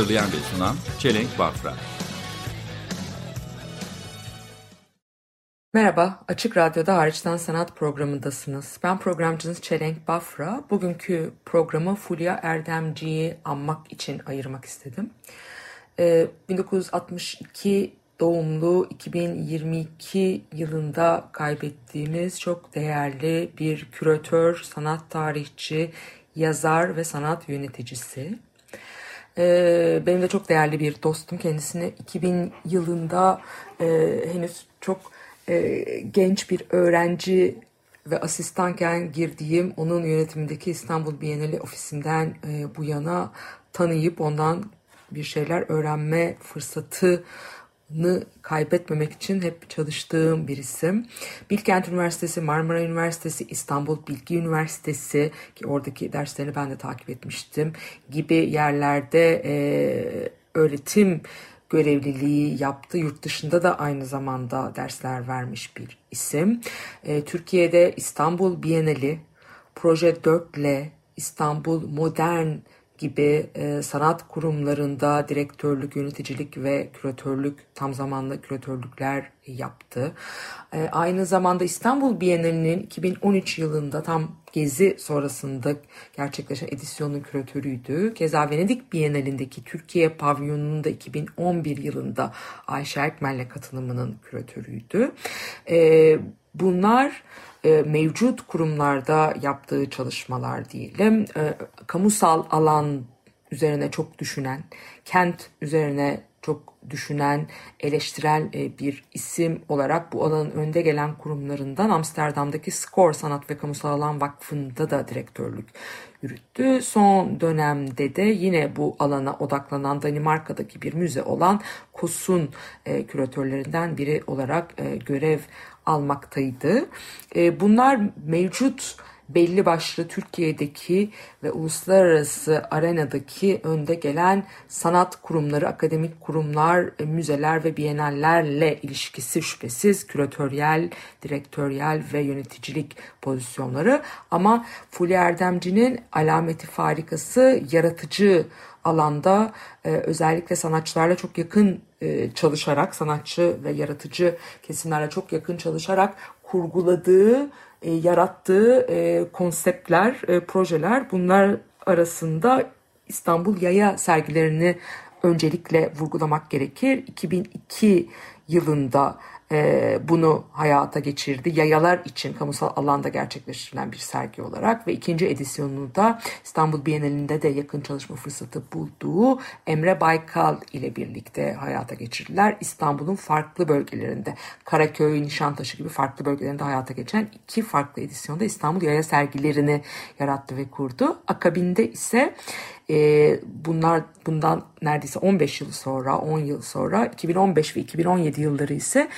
Hazırlayan ve sunan Çelenk Bafra Merhaba, Açık Radyo'da Hariçten Sanat programındasınız. Ben programcınız Çelenk Bafra. Bugünkü programı Fulya Erdemci'yi anmak için ayırmak istedim. Ee, 1962 doğumlu 2022 yılında kaybettiğimiz çok değerli bir küratör, sanat tarihçi, yazar ve sanat yöneticisi. Ee, benim de çok değerli bir dostum. Kendisini 2000 yılında e, henüz çok e, genç bir öğrenci ve asistanken girdiğim onun yönetimindeki İstanbul Bienali ofisinden e, bu yana tanıyıp ondan bir şeyler öğrenme fırsatını kaybetmemek için hep çalıştığım bir isim. Bilkent Üniversitesi, Marmara Üniversitesi, İstanbul Bilgi Üniversitesi ki oradaki derslerini ben de takip etmiştim gibi yerlerde e, öğretim görevliliği yaptı. Yurt dışında da aynı zamanda dersler vermiş bir isim. E, Türkiye'de İstanbul Bienali, Proje 4L, İstanbul Modern gibi e, sanat kurumlarında direktörlük, yöneticilik ve küratörlük, tam zamanlı küratörlükler yaptı. E, aynı zamanda İstanbul Bienalinin 2013 yılında tam gezi sonrasında gerçekleşen edisyonun küratörüydü. Keza Venedik Bienalindeki Türkiye pavyonunun da 2011 yılında Ayşe Ekmel'le katılımının küratörüydü. E, bunlar e, mevcut kurumlarda yaptığı çalışmalar diyelim. E, kamusal alan üzerine çok düşünen, kent üzerine çok düşünen, eleştiren e, bir isim olarak bu alanın önde gelen kurumlarından Amsterdam'daki SCORE Sanat ve Kamusal Alan Vakfı'nda da direktörlük yürüttü. Son dönemde de yine bu alana odaklanan Danimarka'daki bir müze olan KOS'un küratörlerinden biri olarak görev almaktaydı. Bunlar mevcut belli başlı Türkiye'deki ve uluslararası arenadaki önde gelen sanat kurumları, akademik kurumlar, e, müzeler ve bienallerle ilişkisi şüphesiz küratöryel, direktöryel ve yöneticilik pozisyonları. Ama Fulya Erdemci'nin alameti farikası yaratıcı alanda e, özellikle sanatçılarla çok yakın e, çalışarak, sanatçı ve yaratıcı kesimlerle çok yakın çalışarak kurguladığı e, yarattığı e, konseptler, e, projeler bunlar arasında İstanbul Yaya sergilerini öncelikle vurgulamak gerekir. 2002 yılında e, bunu hayata geçirdi. Yayalar için kamusal alanda gerçekleştirilen bir sergi olarak ve ikinci edisyonunu da İstanbul Bienalinde de yakın çalışma fırsatı bulduğu Emre Baykal ile birlikte hayata geçirdiler. İstanbul'un farklı bölgelerinde Karaköy, Nişantaşı gibi farklı bölgelerinde hayata geçen iki farklı edisyonda İstanbul Yaya sergilerini yarattı ve kurdu. Akabinde ise e, bunlar bundan neredeyse 15 yıl sonra, 10 yıl sonra 2015 ve 2017 yılları ise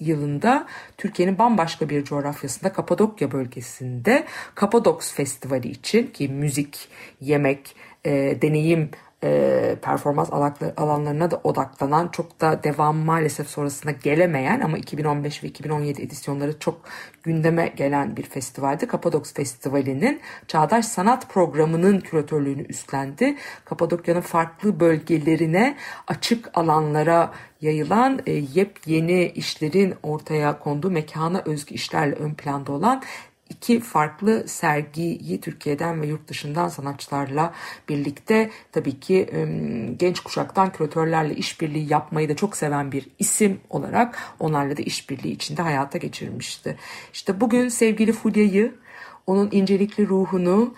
yılında Türkiye'nin bambaşka bir coğrafyasında Kapadokya bölgesinde Kapadoks Festivali için ki müzik, yemek, e, deneyim e, performans alanlarına da odaklanan çok da devam maalesef sonrasında gelemeyen ama 2015 ve 2017 edisyonları çok gündeme gelen bir festivaldi. Kapadoks Festivali'nin Çağdaş Sanat Programı'nın küratörlüğünü üstlendi. Kapadokya'nın farklı bölgelerine açık alanlara yayılan e, yepyeni işlerin ortaya konduğu mekana özgü işlerle ön planda olan iki farklı sergiyi Türkiye'den ve yurt dışından sanatçılarla birlikte tabii ki genç kuşaktan küratörlerle işbirliği yapmayı da çok seven bir isim olarak onlarla da işbirliği içinde hayata geçirmişti. İşte bugün sevgili Fulya'yı, onun incelikli ruhunu,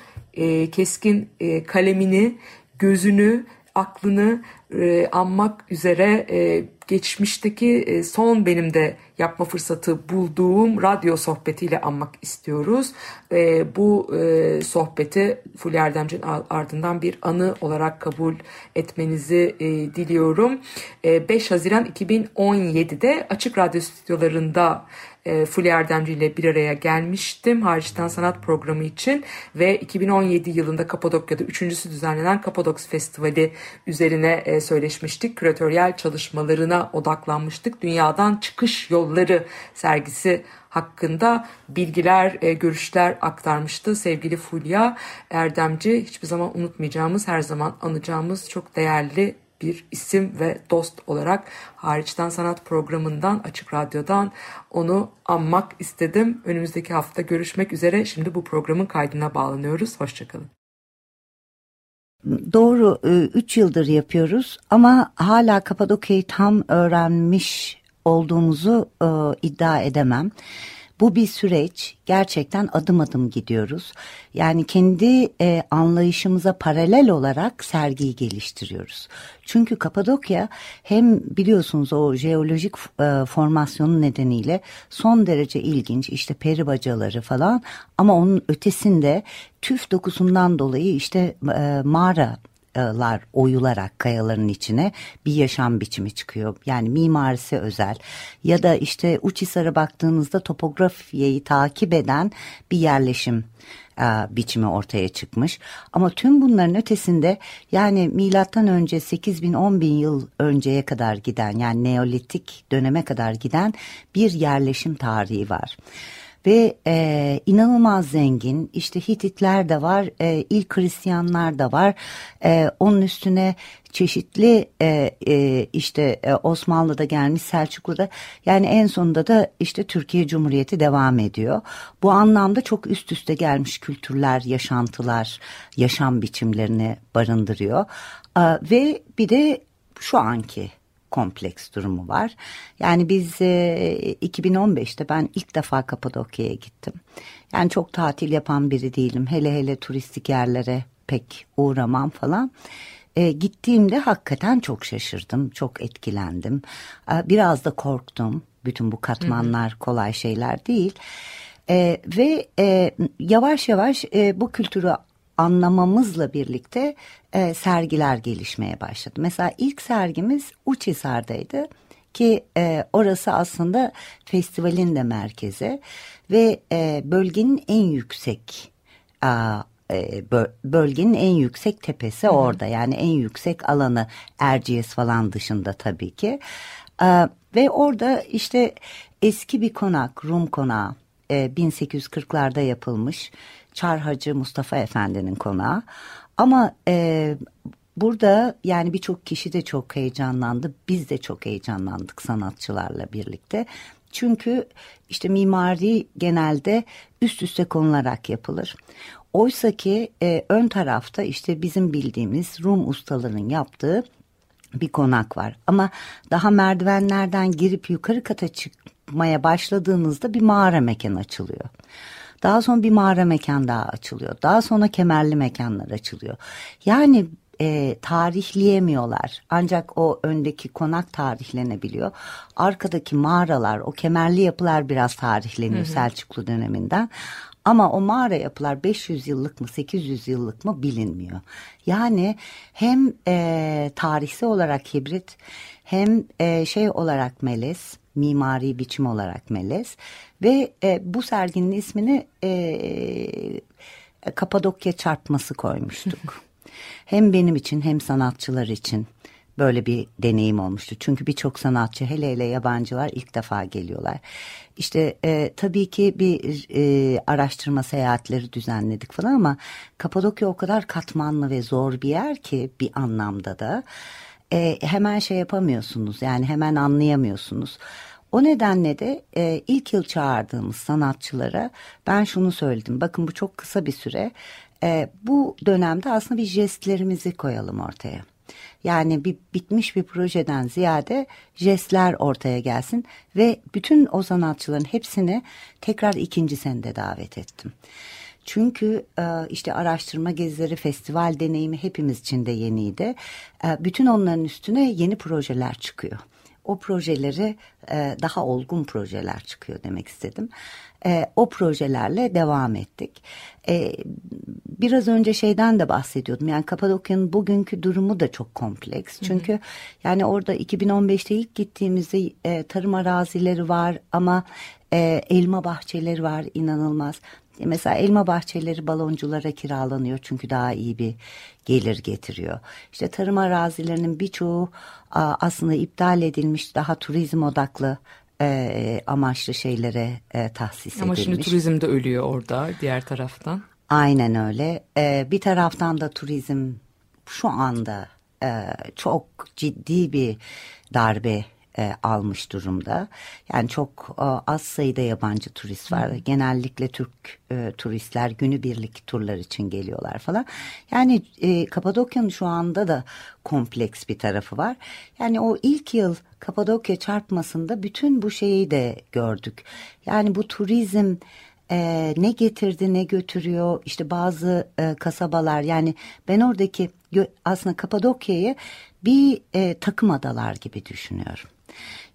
keskin kalemini, gözünü, aklını anmak üzere geçmişteki e, son benim de yapma fırsatı bulduğum radyo sohbetiyle anmak istiyoruz. E, bu e, sohbeti Fulya Erdemci'nin ardından bir anı olarak kabul etmenizi diliyorum. 5 Haziran 2017'de Açık Radyo stüdyolarında e, Fulya Erdemci ile bir araya gelmiştim hariçten sanat programı için ve 2017 yılında Kapadokya'da üçüncüsü düzenlenen Kapadoks Festivali üzerine e, söyleşmiştik. Küratöryel çalışmalarına odaklanmıştık. Dünyadan çıkış yolları sergisi hakkında bilgiler, e, görüşler aktarmıştı sevgili Fulya Erdemci. Hiçbir zaman unutmayacağımız, her zaman anacağımız çok değerli bir isim ve dost olarak hariçten sanat programından Açık Radyo'dan onu anmak istedim. Önümüzdeki hafta görüşmek üzere. Şimdi bu programın kaydına bağlanıyoruz. Hoşçakalın. Doğru 3 yıldır yapıyoruz ama hala Kapadokya'yı tam öğrenmiş olduğumuzu e, iddia edemem. Bu bir süreç. Gerçekten adım adım gidiyoruz. Yani kendi e, anlayışımıza paralel olarak sergiyi geliştiriyoruz. Çünkü Kapadokya hem biliyorsunuz o jeolojik e, formasyonu nedeniyle son derece ilginç. işte peri bacaları falan ama onun ötesinde tüf dokusundan dolayı işte e, mağara lar oyularak kayaların içine bir yaşam biçimi çıkıyor. Yani mimarisi özel ya da işte Uçhisar'a baktığınızda topografiyeyi takip eden bir yerleşim e, biçimi ortaya çıkmış. Ama tüm bunların ötesinde yani milattan önce 8 bin 10 bin yıl önceye kadar giden yani Neolitik döneme kadar giden bir yerleşim tarihi var ve e, inanılmaz zengin işte Hititler de var e, ilk Hristiyanlar da var e, onun üstüne çeşitli e, e, işte e, Osmanlı'da gelmiş Selçuklu'da yani en sonunda da işte Türkiye Cumhuriyeti devam ediyor. Bu anlamda çok üst üste gelmiş kültürler, yaşantılar, yaşam biçimlerini barındırıyor. E, ve bir de şu anki kompleks durumu var. Yani biz e, 2015'te ben ilk defa Kapadokya'ya gittim. Yani çok tatil yapan biri değilim. Hele hele turistik yerlere pek uğramam falan. E, gittiğimde hakikaten çok şaşırdım, çok etkilendim. E, biraz da korktum. Bütün bu katmanlar kolay şeyler değil. E, ve e, yavaş yavaş e, bu kültürü anlamamızla birlikte e, sergiler gelişmeye başladı. Mesela ilk sergimiz Uçhisar'daydı ki e, orası aslında festivalin de merkezi ve e, bölgenin en yüksek a, e, bölgenin en yüksek tepesi Hı -hı. orada yani en yüksek alanı Erciyes falan dışında tabii ki e, ve orada işte eski bir konak Rum konağı e, 1840'larda yapılmış Çar Hacı Mustafa Efendi'nin konağı. Ama e, burada yani birçok kişi de çok heyecanlandı. Biz de çok heyecanlandık sanatçılarla birlikte. Çünkü işte mimari genelde üst üste konularak yapılır. Oysa ki e, ön tarafta işte bizim bildiğimiz Rum ustalarının yaptığı bir konak var. Ama daha merdivenlerden girip yukarı kata çıkmaya başladığınızda bir mağara mekan açılıyor. Daha sonra bir mağara mekan daha açılıyor. Daha sonra kemerli mekanlar açılıyor. Yani e, tarihleyemiyorlar. Ancak o öndeki konak tarihlenebiliyor. Arkadaki mağaralar, o kemerli yapılar biraz tarihleniyor hı hı. Selçuklu döneminden. Ama o mağara yapılar 500 yıllık mı 800 yıllık mı bilinmiyor. Yani hem e, tarihsel olarak hibrit hem e, şey olarak melez mimari biçim olarak melez ve e, bu serginin ismini e, Kapadokya çarpması koymuştuk. hem benim için hem sanatçılar için böyle bir deneyim olmuştu. Çünkü birçok sanatçı hele hele yabancılar ilk defa geliyorlar. İşte e, tabii ki bir e, araştırma seyahatleri düzenledik falan ama Kapadokya o kadar katmanlı ve zor bir yer ki bir anlamda da e, hemen şey yapamıyorsunuz yani hemen anlayamıyorsunuz. O nedenle de e, ilk yıl çağırdığımız sanatçılara ben şunu söyledim. Bakın bu çok kısa bir süre. E, bu dönemde aslında bir jestlerimizi koyalım ortaya. Yani bir bitmiş bir projeden ziyade jestler ortaya gelsin ve bütün o sanatçıların hepsini tekrar ikinci senede davet ettim. Çünkü e, işte araştırma gezileri, festival deneyimi hepimiz için de yeniydi. E, bütün onların üstüne yeni projeler çıkıyor. o projeleri e, daha olgun projeler çıkıyor demek istedim. E, o projelerle devam ettik. E, biraz önce şeyden de bahsediyordum. Yani Kapadokya'nın bugünkü durumu da çok kompleks. Çünkü yani orada 2015'te ilk gittiğimizde e, tarım arazileri var ama e, elma bahçeleri var inanılmaz. E, Mesela elma bahçeleri balonculara kiralanıyor çünkü daha iyi bir gelir getiriyor. İşte tarım arazilerinin birçoğu aslında iptal edilmiş daha turizm odaklı e, amaçlı şeylere e, tahsis Ama edilmiş. şimdi turizm de ölüyor orada diğer taraftan. Aynen öyle. Ee, bir taraftan da turizm şu anda e, çok ciddi bir darbe e, almış durumda. Yani çok e, az sayıda yabancı turist var. Genellikle Türk e, turistler günübirlik turlar için geliyorlar falan. Yani e, Kapadokya'nın şu anda da kompleks bir tarafı var. Yani o ilk yıl Kapadokya çarpmasında bütün bu şeyi de gördük. Yani bu turizm e, ne getirdi ne götürüyor işte bazı e, kasabalar yani ben oradaki aslında Kapadokya'yı bir e, takım adalar gibi düşünüyorum.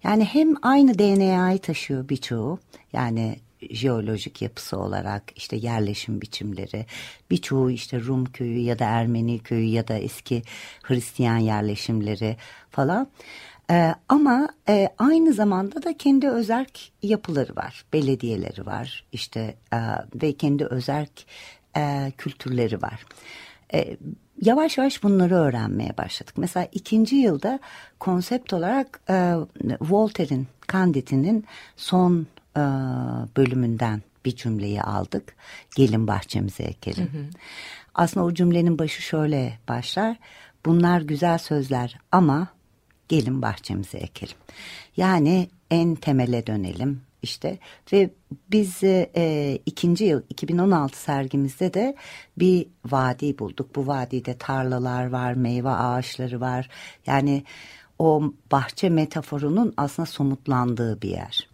Yani hem aynı DNA'yı taşıyor birçoğu yani jeolojik yapısı olarak işte yerleşim biçimleri birçoğu işte Rum köyü ya da Ermeni köyü ya da eski Hristiyan yerleşimleri falan. Ee, ama e, aynı zamanda da kendi özerk yapıları var, belediyeleri var, işte e, ve kendi özerk e, kültürleri var. E, yavaş yavaş bunları öğrenmeye başladık. Mesela ikinci yılda konsept olarak e, Voltaire'in, Candid'inin son e, bölümünden bir cümleyi aldık. Gelin bahçemize ekelim. Aslında o cümlenin başı şöyle başlar. Bunlar güzel sözler ama gelin bahçemize ekelim. Yani en temele dönelim işte ve biz e, ikinci yıl 2016 sergimizde de bir vadi bulduk. Bu vadide tarlalar var, meyve ağaçları var. Yani o bahçe metaforunun aslında somutlandığı bir yer.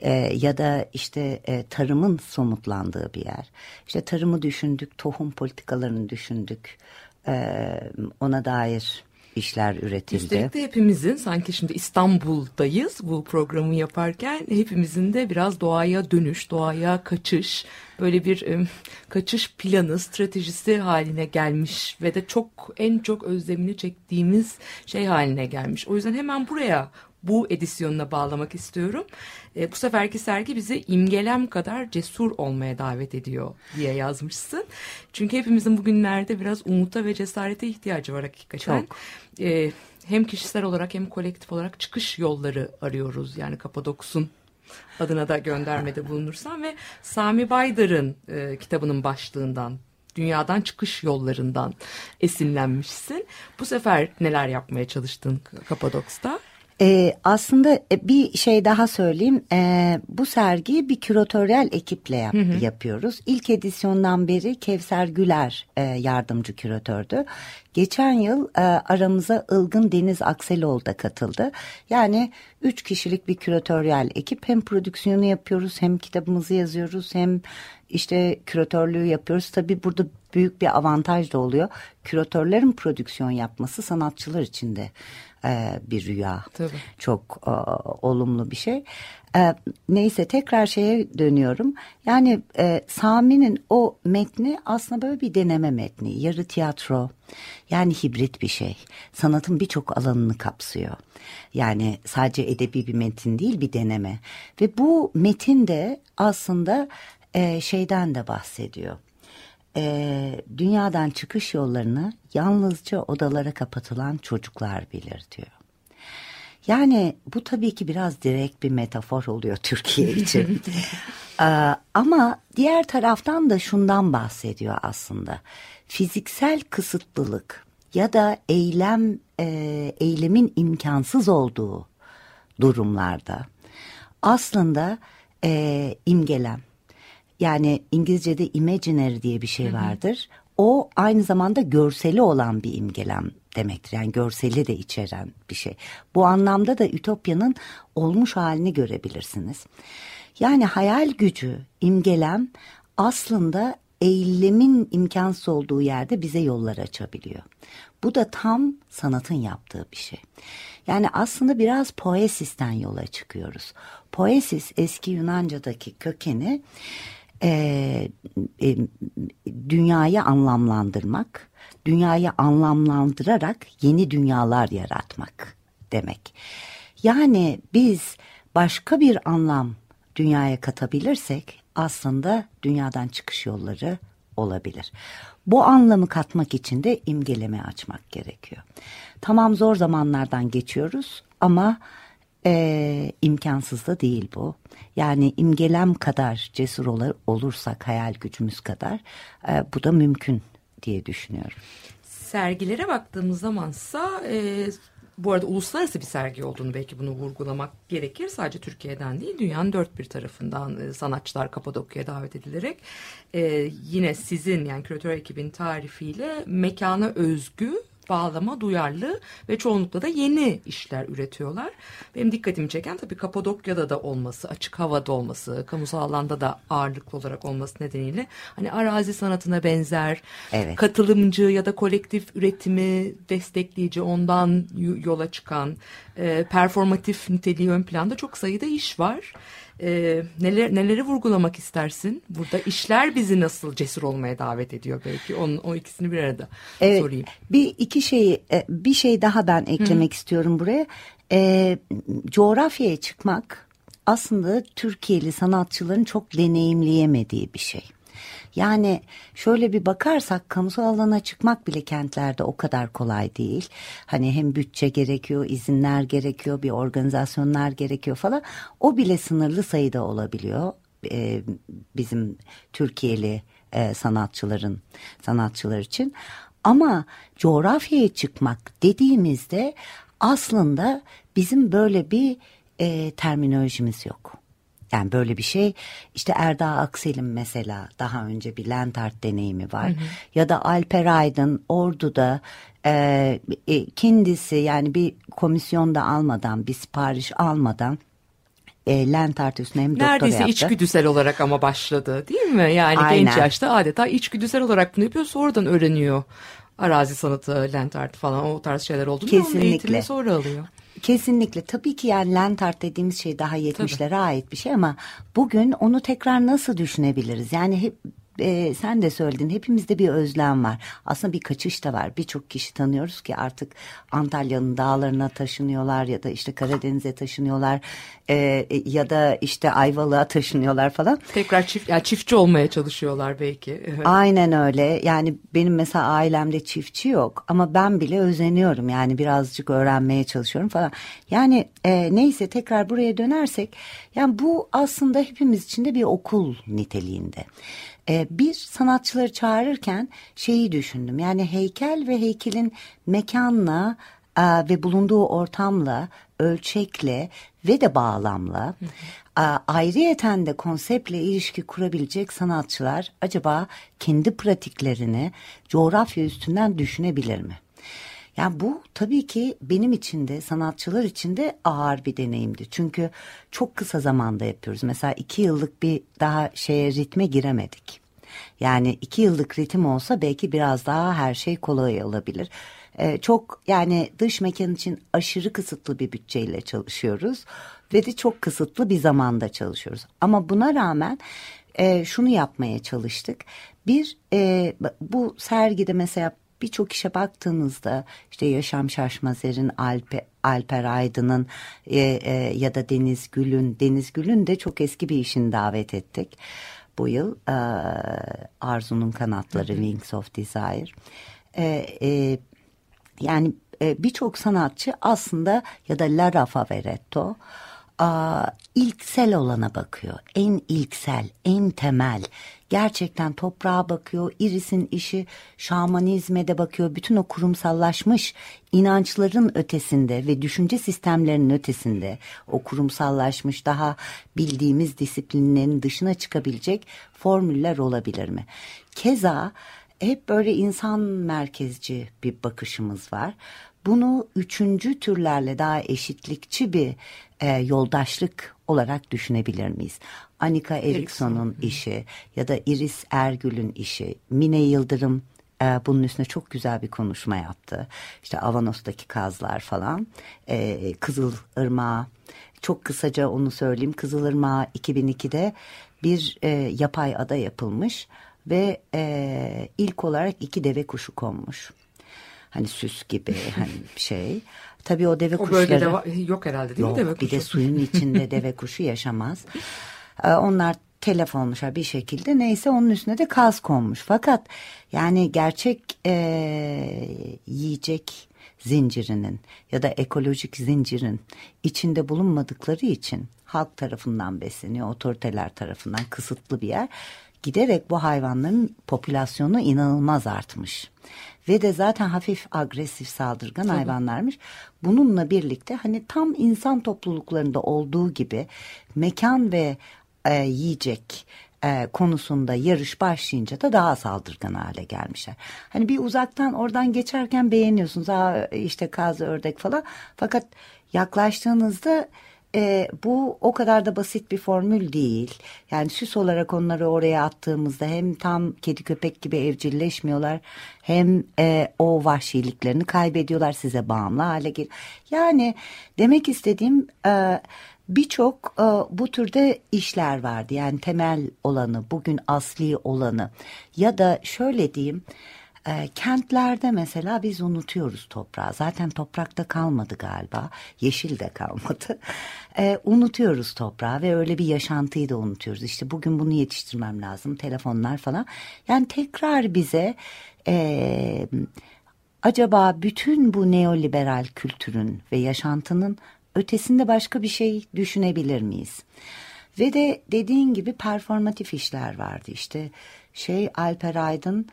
E, ya da işte e, tarımın somutlandığı bir yer. İşte tarımı düşündük, tohum politikalarını düşündük. E, ona dair işler üretildi. Üstelik de hepimizin sanki şimdi İstanbul'dayız bu programı yaparken hepimizin de biraz doğaya dönüş, doğaya kaçış, böyle bir em, kaçış planı, stratejisi haline gelmiş ve de çok en çok özlemini çektiğimiz şey haline gelmiş. O yüzden hemen buraya bu edisyonuna bağlamak istiyorum. E, bu seferki sergi bizi imgelem kadar cesur olmaya davet ediyor diye yazmışsın. Çünkü hepimizin bugünlerde biraz umuta ve cesarete ihtiyacı var hakikaten. Çok. E, hem kişisel olarak hem kolektif olarak çıkış yolları arıyoruz. Yani Kapadoks'un adına da göndermede bulunursam ve Sami Baydar'ın e, kitabının başlığından dünyadan çıkış yollarından esinlenmişsin. Bu sefer neler yapmaya çalıştın Kapadoks'ta? Ee, aslında e, bir şey daha söyleyeyim. Ee, bu sergiyi bir küratöryel ekiple yap- yapıyoruz. İlk edisyondan beri Kevser Güler e, yardımcı küratördü. Geçen yıl e, aramıza Ilgın Deniz Akseloğlu da katıldı. Yani üç kişilik bir küratöryel ekip. Hem prodüksiyonu yapıyoruz hem kitabımızı yazıyoruz hem işte küratörlüğü yapıyoruz. Tabii burada büyük bir avantaj da oluyor. Küratörlerin prodüksiyon yapması sanatçılar için de e, bir rüya. Tabii. Çok e, olumlu bir şey. E, neyse tekrar şeye dönüyorum. Yani e, Sami'nin o metni aslında böyle bir deneme metni. Yarı tiyatro. Yani hibrit bir şey. Sanatın birçok alanını kapsıyor. Yani sadece edebi bir metin değil bir deneme. Ve bu metin de aslında e, şeyden de bahsediyor e, dünyadan çıkış yollarını yalnızca odalara kapatılan çocuklar bilir diyor. Yani bu tabii ki biraz direkt bir metafor oluyor Türkiye için. Ee, ama diğer taraftan da şundan bahsediyor aslında. Fiziksel kısıtlılık ya da eylem e, eylemin imkansız olduğu durumlarda aslında e, imgelem yani İngilizce'de imaginary diye bir şey vardır. O aynı zamanda görseli olan bir imgelem demektir. Yani görseli de içeren bir şey. Bu anlamda da Ütopya'nın olmuş halini görebilirsiniz. Yani hayal gücü, imgelem aslında eylemin imkansız olduğu yerde bize yollar açabiliyor. Bu da tam sanatın yaptığı bir şey. Yani aslında biraz poesisten yola çıkıyoruz. Poesis eski Yunanca'daki kökeni e, e, dünyayı anlamlandırmak, dünyayı anlamlandırarak yeni dünyalar yaratmak demek. Yani biz başka bir anlam dünyaya katabilirsek aslında dünyadan çıkış yolları olabilir. Bu anlamı katmak için de imgeleme açmak gerekiyor. Tamam zor zamanlardan geçiyoruz ama e, imkansız da değil bu. Yani imgelem kadar cesur olur, olursak hayal gücümüz kadar e, bu da mümkün diye düşünüyorum. Sergilere baktığımız zamansa e, bu arada uluslararası bir sergi olduğunu belki bunu vurgulamak gerekir. Sadece Türkiye'den değil dünyanın dört bir tarafından e, sanatçılar Kapadokya'ya davet edilerek e, yine sizin yani küratör ekibin tarifiyle mekana özgü bağlama duyarlı ve çoğunlukla da yeni işler üretiyorlar. Benim dikkatimi çeken tabii Kapadokya'da da olması, açık havada olması, kamusal alanda da ağırlıklı olarak olması nedeniyle hani arazi sanatına benzer, Evet. katılımcı ya da kolektif üretimi destekleyici, ondan yola çıkan, e, performatif niteliği ön planda çok sayıda iş var. E, neler neleri vurgulamak istersin? Burada işler bizi nasıl cesur olmaya davet ediyor belki. Onun o ikisini bir arada Evet, sorayım. Bir iki şeyi e, bir şey daha ben eklemek istiyorum buraya. E, coğrafyaya çıkmak aslında Türkiye'li sanatçıların çok deneyimleyemediği bir şey. Yani şöyle bir bakarsak kamusal alana çıkmak bile kentlerde o kadar kolay değil. Hani hem bütçe gerekiyor, izinler gerekiyor, bir organizasyonlar gerekiyor falan. O bile sınırlı sayıda olabiliyor e, bizim Türkiye'li e, sanatçıların sanatçılar için. Ama coğrafyaya çıkmak dediğimizde aslında bizim böyle bir e, terminolojimiz yok. Yani böyle bir şey işte Erdağ Aksel'in mesela daha önce bir land art deneyimi var. Ya da Alper Aydın Ordu'da e, e, kendisi yani bir komisyonda almadan bir sipariş almadan e, land art üstüne hem doktora Neredeyse yaptı. içgüdüsel olarak ama başladı değil mi? Yani genç Aynen. yaşta adeta içgüdüsel olarak bunu yapıyor sonradan öğreniyor. Arazi sanatı, art falan o tarz şeyler olduğunu ve onun Kesinlikle. eğitimini sonra alıyor. Kesinlikle tabii ki yani land art dediğimiz şey daha 70'lere ait bir şey ama bugün onu tekrar nasıl düşünebiliriz? Yani hep e, sen de söyledin hepimizde bir özlem var. Aslında bir kaçış da var. Birçok kişi tanıyoruz ki artık Antalya'nın dağlarına taşınıyorlar ya da işte Karadeniz'e taşınıyorlar e, ya da işte Ayvalık'a taşınıyorlar falan. Tekrar çift, yani çiftçi olmaya çalışıyorlar belki. Aynen öyle. Yani benim mesela ailemde çiftçi yok ama ben bile özeniyorum. Yani birazcık öğrenmeye çalışıyorum falan. Yani e, neyse tekrar buraya dönersek yani bu aslında hepimiz için de bir okul niteliğinde. E, bir sanatçıları çağırırken şeyi düşündüm. Yani heykel ve heykelin mekanla e, ve bulunduğu ortamla, ölçekle ve de bağlamla e, ayrıyeten de konseptle ilişki kurabilecek sanatçılar acaba kendi pratiklerini coğrafya üstünden düşünebilir mi? Yani bu tabii ki benim için de sanatçılar için de ağır bir deneyimdi. Çünkü çok kısa zamanda yapıyoruz. Mesela iki yıllık bir daha şeye ritme giremedik. Yani iki yıllık ritim olsa belki biraz daha her şey kolay olabilir. Ee, çok yani dış mekan için aşırı kısıtlı bir bütçeyle çalışıyoruz ve de çok kısıtlı bir zamanda çalışıyoruz. Ama buna rağmen e, şunu yapmaya çalıştık. Bir e, bu sergide mesela birçok işe baktığınızda işte Yaşam Şaşmazer'in Alpe, Alper Aydın'ın e, e, ya da Deniz Gül'ün Deniz Gül'ün de çok eski bir işini davet ettik bu yıl e, Arzu'nun Kanatları Wings of Desire E, e, yani e, birçok sanatçı aslında ya da Lara Favoretto ilksel olana bakıyor. En ilksel, en temel. Gerçekten toprağa bakıyor. Iris'in işi şamanizme de bakıyor. Bütün o kurumsallaşmış inançların ötesinde ve düşünce sistemlerinin ötesinde o kurumsallaşmış daha bildiğimiz disiplinlerin dışına çıkabilecek formüller olabilir mi? Keza hep böyle insan merkezci bir bakışımız var. Bunu üçüncü türlerle daha eşitlikçi bir e, yoldaşlık olarak düşünebilir miyiz? Anika Eriksson'un işi ya da Iris Ergül'ün işi, Mine Yıldırım e, bunun üstüne çok güzel bir konuşma yaptı. İşte Avanos'taki kazlar falan. E, Kızılırmağı çok kısaca onu söyleyeyim. Kızılırmağı 2002'de bir e, yapay ada yapılmış ve e, ilk olarak iki deve kuşu konmuş. Hani süs gibi hani şey. Tabii o deve O kuşları... bölgede va- yok herhalde değil Yok mi deve bir de kuşu? suyun içinde deve kuşu yaşamaz. Ee, Onlar telef olmuşlar bir şekilde neyse onun üstüne de kaz konmuş. Fakat yani gerçek e, yiyecek zincirinin ya da ekolojik zincirin içinde bulunmadıkları için halk tarafından besleniyor, otoriteler tarafından kısıtlı bir yer. Giderek bu hayvanların popülasyonu inanılmaz artmış. Ve de zaten hafif agresif saldırgan hayvanlarmış. Bununla birlikte hani tam insan topluluklarında olduğu gibi mekan ve e, yiyecek e, konusunda yarış başlayınca da daha saldırgan hale gelmişler. Hani bir uzaktan oradan geçerken beğeniyorsunuz. Aa, işte kaz, ördek falan. Fakat yaklaştığınızda e, bu o kadar da basit bir formül değil. Yani süs olarak onları oraya attığımızda hem tam kedi köpek gibi evcilleşmiyorlar hem e, o vahşiliklerini kaybediyorlar size bağımlı hale geliyor. Yani demek istediğim e, birçok e, bu türde işler vardı. Yani temel olanı, bugün asli olanı ya da şöyle diyeyim e, kentlerde mesela biz unutuyoruz toprağı. Zaten toprakta kalmadı galiba. Yeşil de kalmadı. E, unutuyoruz toprağı ve öyle bir yaşantıyı da unutuyoruz. İşte bugün bunu yetiştirmem lazım. Telefonlar falan. Yani tekrar bize e, acaba bütün bu neoliberal kültürün ve yaşantının ötesinde başka bir şey düşünebilir miyiz? Ve de dediğin gibi performatif işler vardı işte. Şey Alper Aydın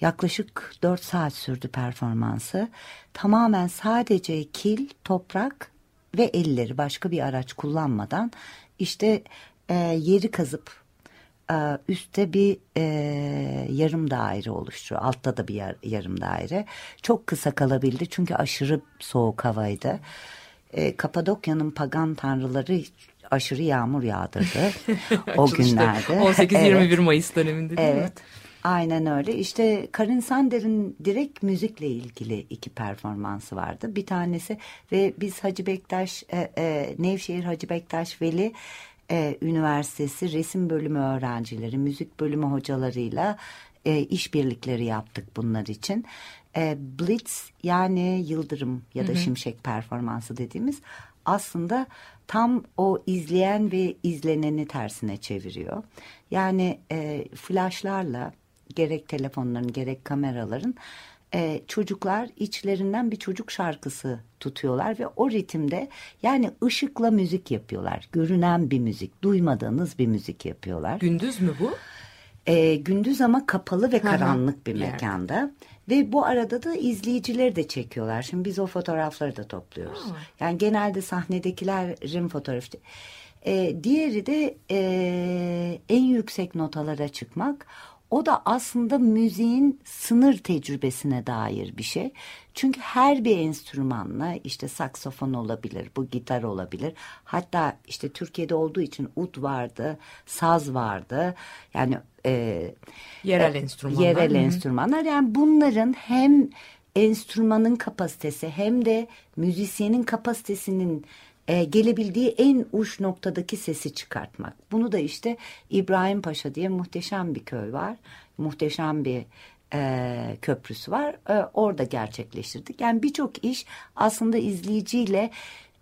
yaklaşık 4 saat sürdü performansı. Tamamen sadece kil, toprak ve elleri başka bir araç kullanmadan işte e, yeri kazıp e, üstte bir e, yarım daire oluşturuyor. Altta da bir yar- yarım daire. Çok kısa kalabildi çünkü aşırı soğuk havaydı. E, Kapadokya'nın pagan tanrıları aşırı yağmur yağdırdı o günlerde. 18-21 Evet. Mayıs döneminde değil mi? Evet. Aynen öyle. İşte Karin Sander'in direkt müzikle ilgili iki performansı vardı. Bir tanesi ve biz Hacı Bektaş, e, e, Nevşehir Hacı Bektaş Veli e, Üniversitesi resim bölümü öğrencileri, müzik bölümü hocalarıyla e, işbirlikleri yaptık bunlar için. E, Blitz yani Yıldırım ya da Şimşek performansı dediğimiz aslında tam o izleyen ve izleneni tersine çeviriyor. Yani e, flashlarla gerek telefonların gerek kameraların e, çocuklar içlerinden bir çocuk şarkısı tutuyorlar ve o ritimde yani ışıkla müzik yapıyorlar. Görünen bir müzik, duymadığınız bir müzik yapıyorlar. Gündüz mü bu? E, gündüz ama kapalı ve Hı hı, karanlık bir bir yerde. Ve bu arada da izleyicileri de çekiyorlar. Şimdi biz o fotoğrafları da topluyoruz. Yani genelde sahnedekilerin fotoğrafı. E, diğeri de e, en yüksek notalara çıkmak. O da aslında müziğin sınır tecrübesine dair bir şey. Çünkü her bir enstrümanla işte saksofon olabilir, bu gitar olabilir. Hatta işte Türkiye'de olduğu için ud vardı, saz vardı. Yani e, Yerel e, enstrümanlar. Yerel Hı hı. enstrümanlar. Yani bunların hem enstrümanın kapasitesi hem de müzisyenin kapasitesinin e, gelebildiği en uç noktadaki sesi çıkartmak. Bunu da işte İbrahim Paşa diye muhteşem bir köy var. Muhteşem bir e, köprüsü var. E, orada gerçekleştirdik. Yani birçok iş aslında izleyiciyle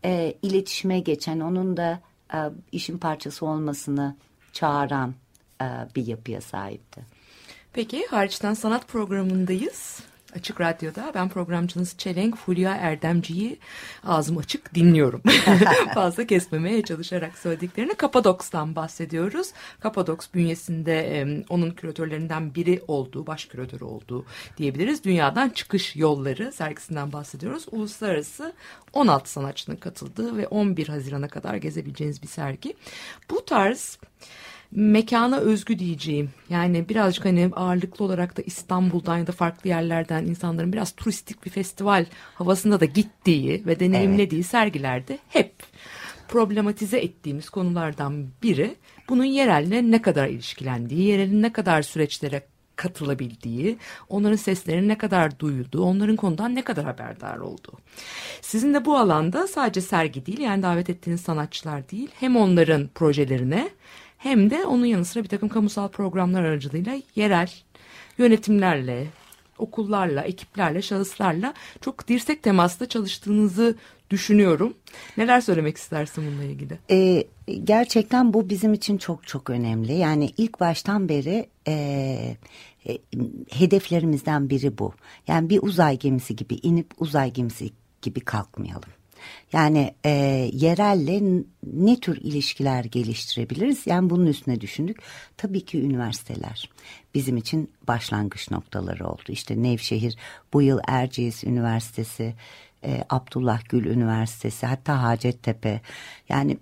e, iletişime geçen, onun da e, işin parçası olmasını çağıran e, bir yapıya sahipti. Peki hariçten sanat programındayız. Açık Radyo'da ben programcınız Çelenk Fulya Erdemci'yi ağzım açık dinliyorum. Fazla kesmemeye çalışarak söylediklerini Kapadoks'tan bahsediyoruz. Kapadoks bünyesinde onun küratörlerinden biri olduğu, baş küratörü olduğu diyebiliriz. Dünyadan çıkış yolları sergisinden bahsediyoruz. Uluslararası 16 sanatçının katıldığı ve 11 Haziran'a kadar gezebileceğiniz bir sergi. Bu tarz mekana özgü diyeceğim. Yani birazcık hani ağırlıklı olarak da İstanbul'dan ya da farklı yerlerden insanların biraz turistik bir festival havasında da gittiği ve deneyimlediği sergilerde hep problematize ettiğimiz konulardan biri bunun yerelle ne kadar ilişkilendiği, yerelin ne kadar süreçlere katılabildiği, onların seslerinin ne kadar duyulduğu, onların konudan ne kadar haberdar olduğu. Sizin de bu alanda sadece sergi değil yani davet ettiğiniz sanatçılar değil hem onların projelerine hem de onun yanı sıra bir takım kamusal programlar aracılığıyla yerel yönetimlerle, okullarla, ekiplerle, şahıslarla çok dirsek temasla çalıştığınızı düşünüyorum. Neler söylemek istersin bununla ilgili? Ee, gerçekten bu bizim için çok çok önemli. Yani ilk baştan beri e, e, hedeflerimizden biri bu. Yani bir uzay gemisi gibi inip uzay gemisi gibi kalkmayalım. Yani e, yerelle ne tür ilişkiler geliştirebiliriz? Yani bunun üstüne düşündük. Tabii ki üniversiteler bizim için başlangıç noktaları oldu. İşte Nevşehir bu yıl Erciyes Üniversitesi, e, Abdullah Gül Üniversitesi, hatta Hacettepe. Yani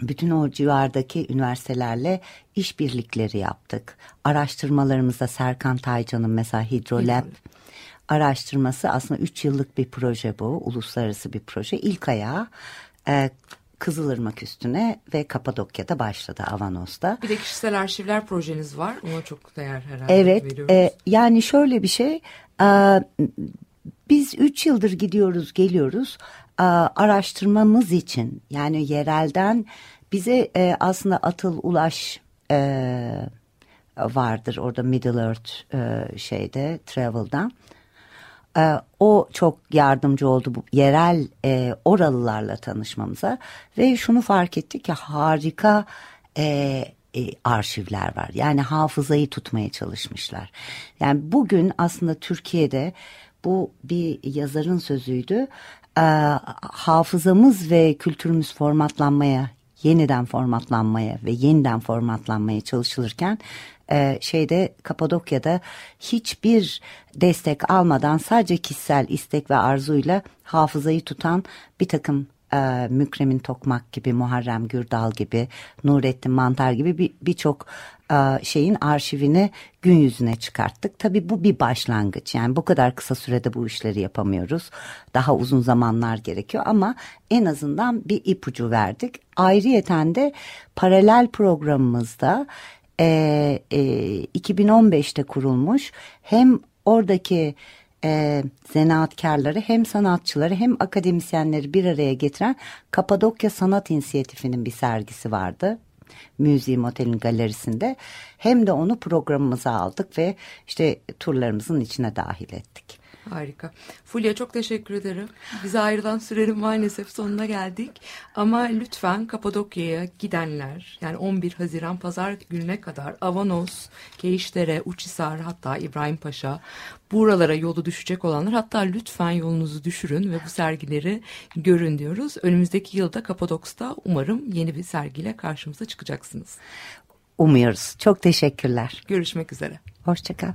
bütün o civardaki üniversitelerle işbirlikleri yaptık. Araştırmalarımızda Serkan Taycan'ın mesela Hidrolab araştırması aslında 3 yıllık bir proje bu. Uluslararası bir proje. İlk ayağı e, Kızılırmak üstüne ve Kapadokya'da başladı Avanos'ta. Bir de kişisel arşivler projeniz var. Ona çok değer herhalde Evet veriyoruz. e, yani şöyle bir şey e, biz üç yıldır gidiyoruz geliyoruz e, araştırmamız için yani yerelden bize e, aslında Atıl Ulaş e, vardır orada Middle Earth e, şeyde Travel'dan. E, o çok yardımcı oldu bu yerel e, oralılarla tanışmamıza ve şunu fark ettik ki harika e, e, arşivler var. Yani hafızayı tutmaya çalışmışlar. Yani bugün aslında Türkiye'de bu bir yazarın sözüydü. E, hafızamız ve kültürümüz formatlanmaya yeniden formatlanmaya ve yeniden formatlanmaya çalışılırken e, şeyde Kapadokya'da hiçbir destek almadan sadece kişisel istek ve arzuyla hafızayı tutan bir takım e, Mükremin Tokmak gibi, Muharrem Gürdal gibi, Nurettin Mantar gibi bir- birçok e, şeyin arşivini gün yüzüne çıkarttık. Tabii bu bir başlangıç. Yani bu kadar kısa sürede bu işleri yapamıyoruz. Daha uzun zamanlar gerekiyor ama en azından bir ipucu verdik. Ayrıyeten de paralel programımızda e, e, 2015'te kurulmuş hem oradaki e, zanaatkarları hem sanatçıları hem akademisyenleri bir araya getiren Kapadokya Sanat İnisiyatifi'nin bir sergisi vardı. Museum Otel'in galerisinde hem de onu programımıza aldık ve işte turlarımızın içine dahil ettik. Harika. Fulya çok teşekkür ederim. Bize ayrılan sürenin maalesef sonuna geldik. Ama lütfen Kapadokya'ya gidenler yani 11 Haziran Pazar gününe kadar Avanos, Keyişdere, Uçhisar hatta İbrahim Paşa buralara yolu düşecek olanlar hatta lütfen yolunuzu düşürün ve bu sergileri görün diyoruz. Önümüzdeki yılda Kapadoks'ta umarım yeni bir sergiyle karşımıza çıkacaksınız. Umuyoruz. Çok teşekkürler. Görüşmek üzere. Hoşçakal.